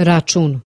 račun.